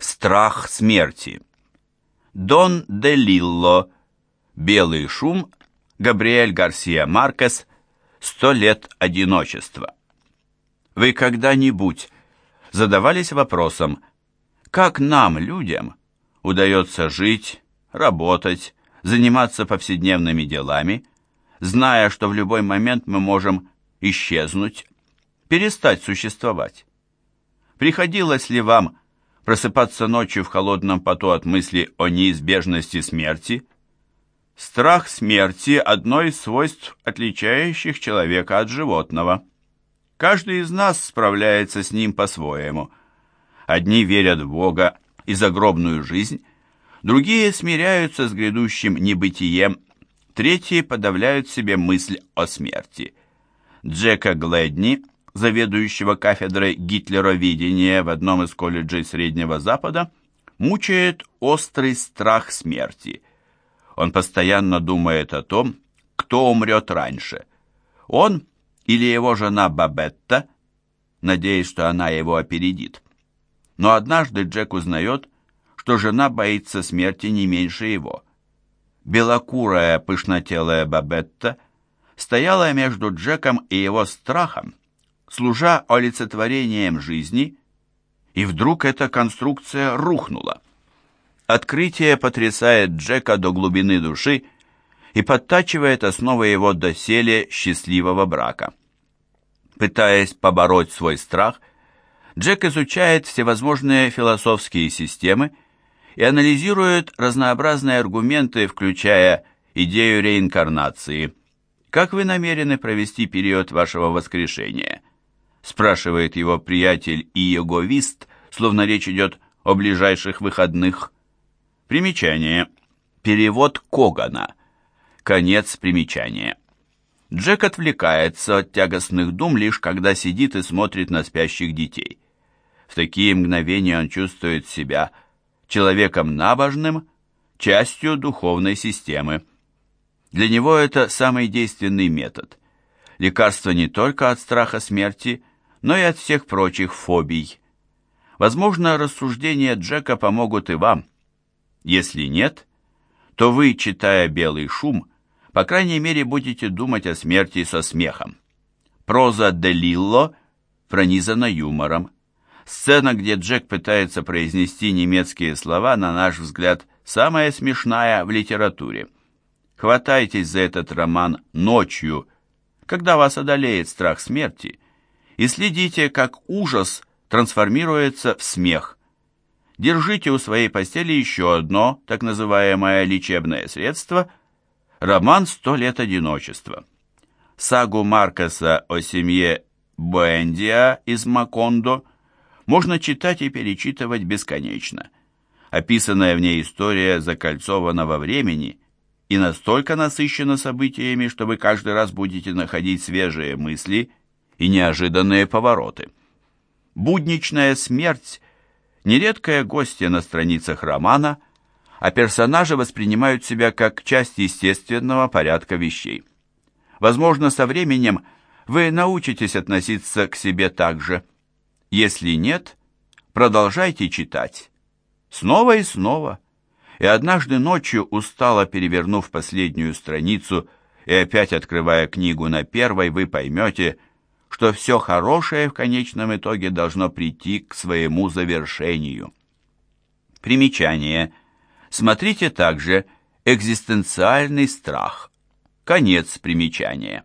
Страх смерти. Дон де Лилло. Белый шум. Габриэль Гарсия Маркес. Сто лет одиночества. Вы когда-нибудь задавались вопросом, как нам, людям, удается жить, работать, заниматься повседневными делами, зная, что в любой момент мы можем исчезнуть, перестать существовать? Приходилось ли вам просыпаться ночью в холодном поту от мысли о неизбежности смерти. Страх смерти – одно из свойств, отличающих человека от животного. Каждый из нас справляется с ним по-своему. Одни верят в Бога и загробную жизнь, другие смиряются с грядущим небытием, третьи подавляют себе мысль о смерти. Джека Глэдни заведующего кафедрой гитлеровидения в одном из колледжей Среднего Запада, мучает острый страх смерти. Он постоянно думает о том, кто умрет раньше. Он или его жена Бабетта, надеясь, что она его опередит. Но однажды Джек узнает, что жена боится смерти не меньше его. Белокурая пышнотелая Бабетта стояла между Джеком и его страхом, служа олицетворением жизни, и вдруг эта конструкция рухнула. Открытие потрясает Джека до глубины души и подтачивает основы его доселе счастливого брака. Пытаясь побороть свой страх, Джек изучает всевозможные философские системы и анализирует разнообразные аргументы, включая идею реинкарнации. Как вы намерены провести период вашего воскрешения? Спрашивает его приятель и йоговист, словно речь идет о ближайших выходных. Примечание. Перевод Когана. Конец примечания. Джек отвлекается от тягостных дум лишь когда сидит и смотрит на спящих детей. В такие мгновения он чувствует себя человеком набожным, частью духовной системы. Для него это самый действенный метод. Лекарство не только от страха смерти, но и от всех прочих фобий. Возможно, рассуждения Джека помогут и вам. Если нет, то вы, читая «Белый шум», по крайней мере, будете думать о смерти со смехом. Проза де Лилло пронизана юмором. Сцена, где Джек пытается произнести немецкие слова, на наш взгляд, самая смешная в литературе. Хватайтесь за этот роман ночью, когда вас одолеет страх смерти – и следите, как ужас трансформируется в смех. Держите у своей постели еще одно, так называемое лечебное средство – роман «Сто лет одиночества». Сагу Маркеса о семье Буэндиа из Макондо можно читать и перечитывать бесконечно. Описанная в ней история закольцована во времени и настолько насыщена событиями, что вы каждый раз будете находить свежие мысли и неожиданные повороты. Будничная смерть – нередкое гостья на страницах романа, а персонажи воспринимают себя как часть естественного порядка вещей. Возможно, со временем вы научитесь относиться к себе так же. Если нет, продолжайте читать. Снова и снова. И однажды ночью, устало перевернув последнюю страницу и опять открывая книгу на первой, вы поймете – что все хорошее в конечном итоге должно прийти к своему завершению. Примечание. Смотрите также «Экзистенциальный страх». Конец примечания.